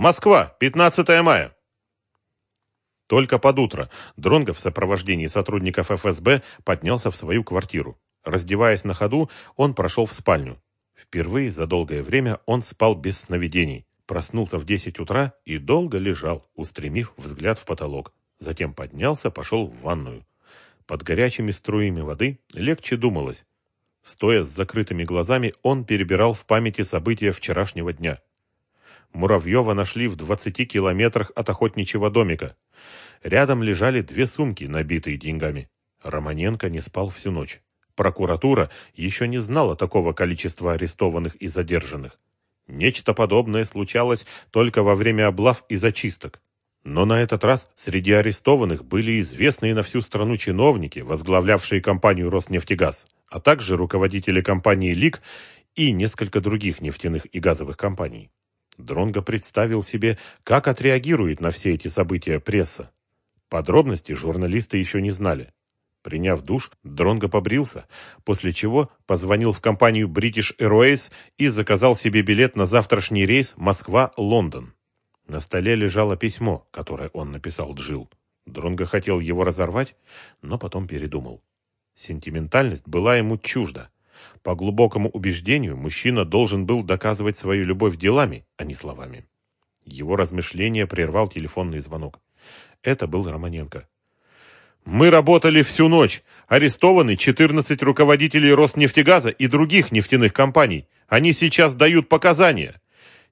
Москва, 15 мая. Только под утро Дронго в сопровождении сотрудников ФСБ поднялся в свою квартиру. Раздеваясь на ходу, он прошел в спальню. Впервые за долгое время он спал без сновидений. Проснулся в 10 утра и долго лежал, устремив взгляд в потолок. Затем поднялся, пошел в ванную. Под горячими струями воды легче думалось. Стоя с закрытыми глазами, он перебирал в памяти события вчерашнего дня. Муравьева нашли в 20 километрах от охотничьего домика. Рядом лежали две сумки, набитые деньгами. Романенко не спал всю ночь. Прокуратура еще не знала такого количества арестованных и задержанных. Нечто подобное случалось только во время облав и зачисток. Но на этот раз среди арестованных были известные на всю страну чиновники, возглавлявшие компанию «Роснефтегаз», а также руководители компании «ЛИК» и несколько других нефтяных и газовых компаний. Дронго представил себе, как отреагирует на все эти события пресса. Подробности журналисты еще не знали. Приняв душ, Дронго побрился, после чего позвонил в компанию British Airways и заказал себе билет на завтрашний рейс Москва-Лондон. На столе лежало письмо, которое он написал Джил. Дронго хотел его разорвать, но потом передумал. Сентиментальность была ему чужда. По глубокому убеждению, мужчина должен был доказывать свою любовь делами, а не словами. Его размышления прервал телефонный звонок. Это был Романенко. «Мы работали всю ночь. Арестованы 14 руководителей Роснефтегаза и других нефтяных компаний. Они сейчас дают показания.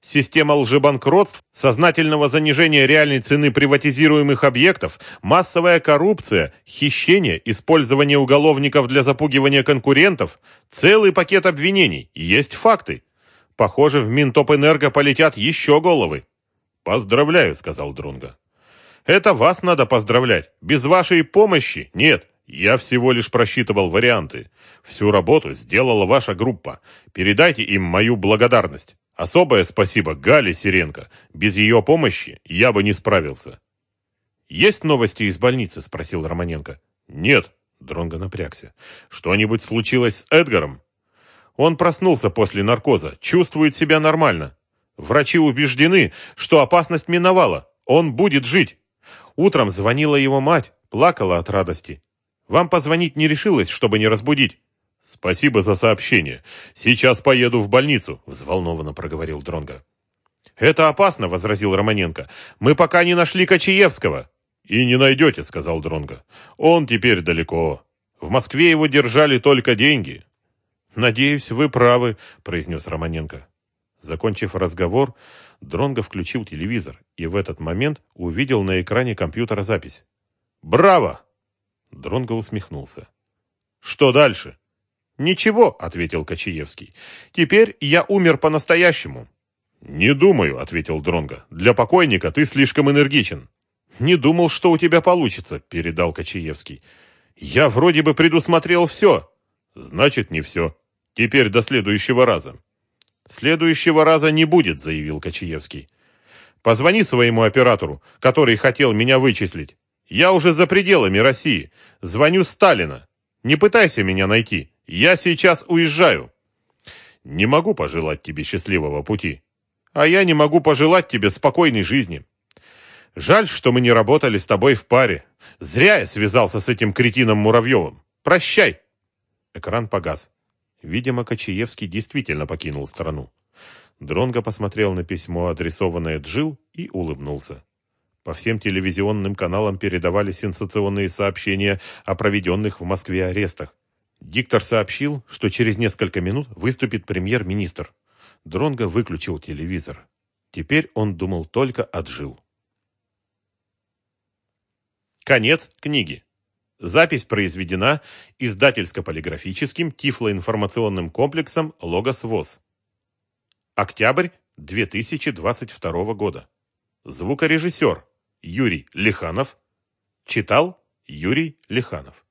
Система лжебанкротств, сознательного занижения реальной цены приватизируемых объектов, массовая коррупция, хищение, использование уголовников для запугивания конкурентов, целый пакет обвинений. Есть факты. Похоже, в Минтопэнерго полетят еще головы. «Поздравляю», — сказал Друнга. Это вас надо поздравлять. Без вашей помощи нет. Я всего лишь просчитывал варианты. Всю работу сделала ваша группа. Передайте им мою благодарность. Особое спасибо Гале Сиренко. Без ее помощи я бы не справился. Есть новости из больницы, спросил Романенко. Нет, Дронго напрягся. Что-нибудь случилось с Эдгаром? Он проснулся после наркоза, чувствует себя нормально. Врачи убеждены, что опасность миновала. Он будет жить. Утром звонила его мать, плакала от радости. Вам позвонить не решилась, чтобы не разбудить. Спасибо за сообщение. Сейчас поеду в больницу, взволнованно проговорил Дронга. Это опасно, возразил Романенко. Мы пока не нашли Кочаевского. И не найдете, сказал Дронга. Он теперь далеко. В Москве его держали только деньги. Надеюсь, вы правы, произнес Романенко. Закончив разговор, Дронго включил телевизор и в этот момент увидел на экране компьютера запись. «Браво!» Дронго усмехнулся. «Что дальше?» «Ничего», — ответил Кочаевский. «Теперь я умер по-настоящему». «Не думаю», — ответил Дронго. «Для покойника ты слишком энергичен». «Не думал, что у тебя получится», — передал Кочаевский. «Я вроде бы предусмотрел все». «Значит, не все. Теперь до следующего раза». «Следующего раза не будет», — заявил Кочаевский. «Позвони своему оператору, который хотел меня вычислить. Я уже за пределами России. Звоню Сталина. Не пытайся меня найти. Я сейчас уезжаю». «Не могу пожелать тебе счастливого пути. А я не могу пожелать тебе спокойной жизни. Жаль, что мы не работали с тобой в паре. Зря я связался с этим кретином Муравьевым. Прощай!» Экран погас. Видимо, Кочаевский действительно покинул страну. Дронго посмотрел на письмо, адресованное Джил, и улыбнулся. По всем телевизионным каналам передавали сенсационные сообщения о проведенных в Москве арестах. Диктор сообщил, что через несколько минут выступит премьер-министр. Дронго выключил телевизор. Теперь он думал только о Джил. Конец книги. Запись произведена издательско-полиграфическим тифлоинформационным комплексом «Логос ВОЗ». Октябрь 2022 года. Звукорежиссер Юрий Лиханов. Читал Юрий Лиханов.